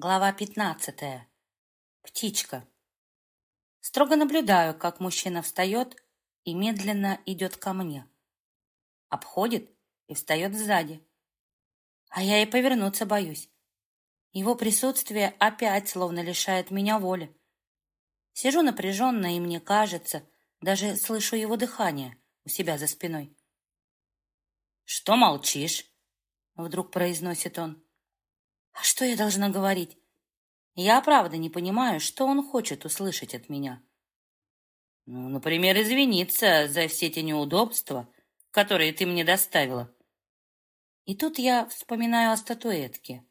Глава пятнадцатая. Птичка. Строго наблюдаю, как мужчина встает и медленно идет ко мне. Обходит и встает сзади. А я и повернуться боюсь. Его присутствие опять словно лишает меня воли. Сижу напряженно, и мне кажется, даже слышу его дыхание у себя за спиной. «Что молчишь?» — вдруг произносит он. А что я должна говорить? Я правда не понимаю, что он хочет услышать от меня. Ну, например, извиниться за все те неудобства, которые ты мне доставила. И тут я вспоминаю о статуэтке.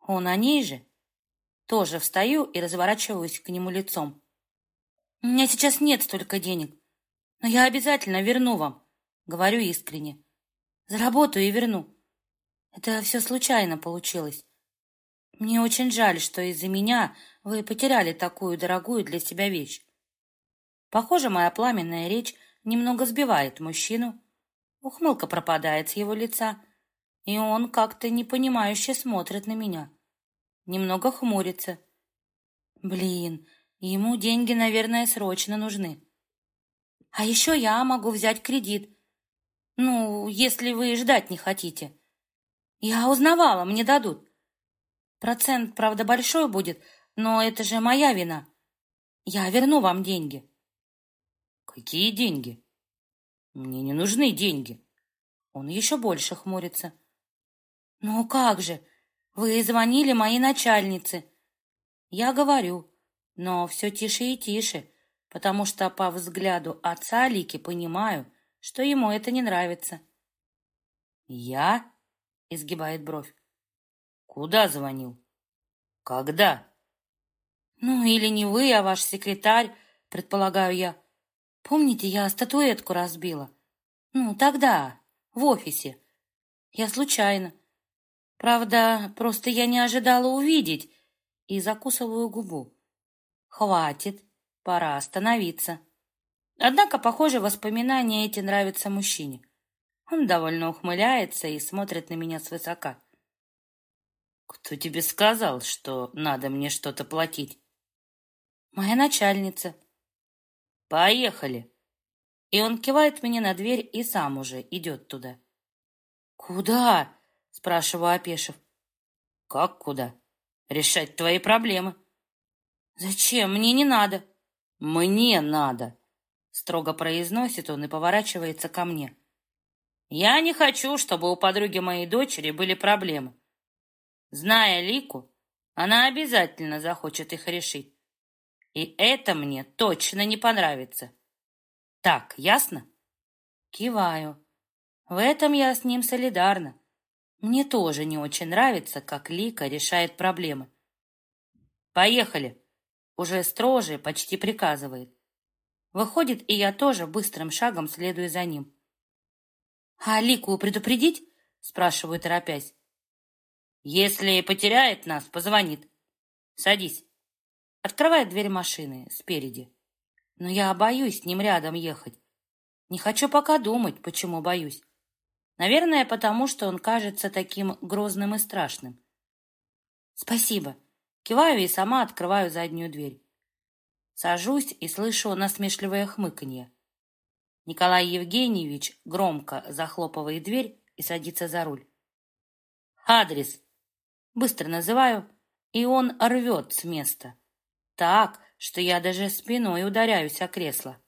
Он о ней же. Тоже встаю и разворачиваюсь к нему лицом. У меня сейчас нет столько денег, но я обязательно верну вам, говорю искренне. Заработаю и верну. Это все случайно получилось. Мне очень жаль, что из-за меня вы потеряли такую дорогую для себя вещь. Похоже, моя пламенная речь немного сбивает мужчину. Ухмылка пропадает с его лица, и он как-то непонимающе смотрит на меня. Немного хмурится. Блин, ему деньги, наверное, срочно нужны. А еще я могу взять кредит. Ну, если вы ждать не хотите. Я узнавала, мне дадут. Процент, правда, большой будет, но это же моя вина. Я верну вам деньги. Какие деньги? Мне не нужны деньги. Он еще больше хмурится. Ну как же? Вы звонили моей начальнице. Я говорю, но все тише и тише, потому что по взгляду отца Лики понимаю, что ему это не нравится. «Я?» — изгибает бровь. Куда звонил? Когда? Ну, или не вы, а ваш секретарь, предполагаю я. Помните, я статуэтку разбила? Ну, тогда, в офисе. Я случайно. Правда, просто я не ожидала увидеть и закусываю губу. Хватит, пора остановиться. Однако, похоже, воспоминания эти нравятся мужчине. Он довольно ухмыляется и смотрит на меня свысока. «Кто тебе сказал, что надо мне что-то платить?» «Моя начальница». «Поехали!» И он кивает мне на дверь и сам уже идет туда. «Куда?» — спрашиваю, опешив. «Как куда? Решать твои проблемы». «Зачем? Мне не надо». «Мне надо», — строго произносит он и поворачивается ко мне. «Я не хочу, чтобы у подруги моей дочери были проблемы. Зная Лику, она обязательно захочет их решить. И это мне точно не понравится. Так, ясно? Киваю. В этом я с ним солидарна. Мне тоже не очень нравится, как Лика решает проблемы. Поехали. Уже строже, почти приказывает. Выходит, и я тоже быстрым шагом следую за ним. «А Лику предупредить?» спрашиваю, торопясь. Если потеряет нас, позвонит. Садись. Открывает дверь машины спереди. Но я боюсь с ним рядом ехать. Не хочу пока думать, почему боюсь. Наверное, потому что он кажется таким грозным и страшным. Спасибо. Киваю и сама открываю заднюю дверь. Сажусь и слышу насмешливое хмыканье. Николай Евгеньевич громко захлопывает дверь и садится за руль. «Адрес!» Быстро называю, и он рвет с места. Так, что я даже спиной ударяюсь о кресло.